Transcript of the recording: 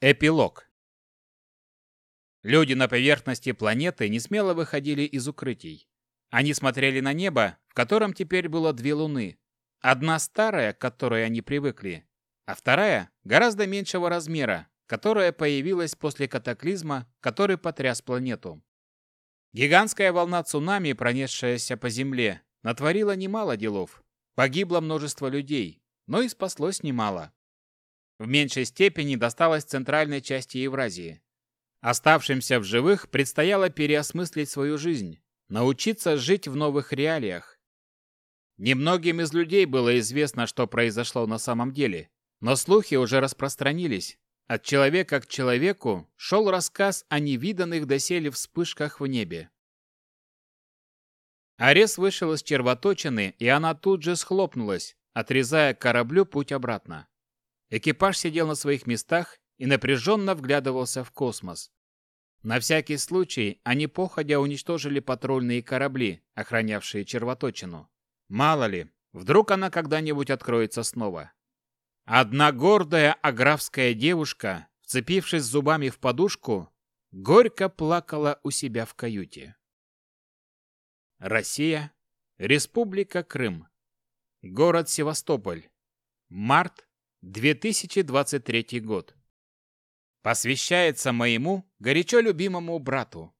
Эпилог. Люди на поверхности планеты не смело выходили из укрытий. Они смотрели на небо, в котором теперь было две луны. Одна старая, к которой они привыкли, а вторая гораздо меньшего размера, которая появилась после катаклизма, который потряс планету. Гигантская волна цунами, пронесшаяся по Земле, натворила немало делов. Погибло множество людей, но и спаслось немало. В меньшей степени досталось центральной части Евразии. Оставшимся в живых предстояло переосмыслить свою жизнь, научиться жить в новых реалиях. Немногим из людей было известно, что произошло на самом деле, но слухи уже распространились. От человека к человеку шел рассказ о невиданных доселе вспышках в небе. Арес вышел из червоточины, и она тут же схлопнулась, отрезая кораблю путь обратно. Экипаж сидел на своих местах и напряженно вглядывался в космос. На всякий случай они походя уничтожили патрульные корабли, охранявшие червоточину. Мало ли, вдруг она когда-нибудь откроется снова. Одна гордая аграфская девушка, вцепившись зубами в подушку, горько плакала у себя в каюте. Россия, Республика Крым, город Севастополь, март 2023 год. Посвящается моему горячо любимому брату.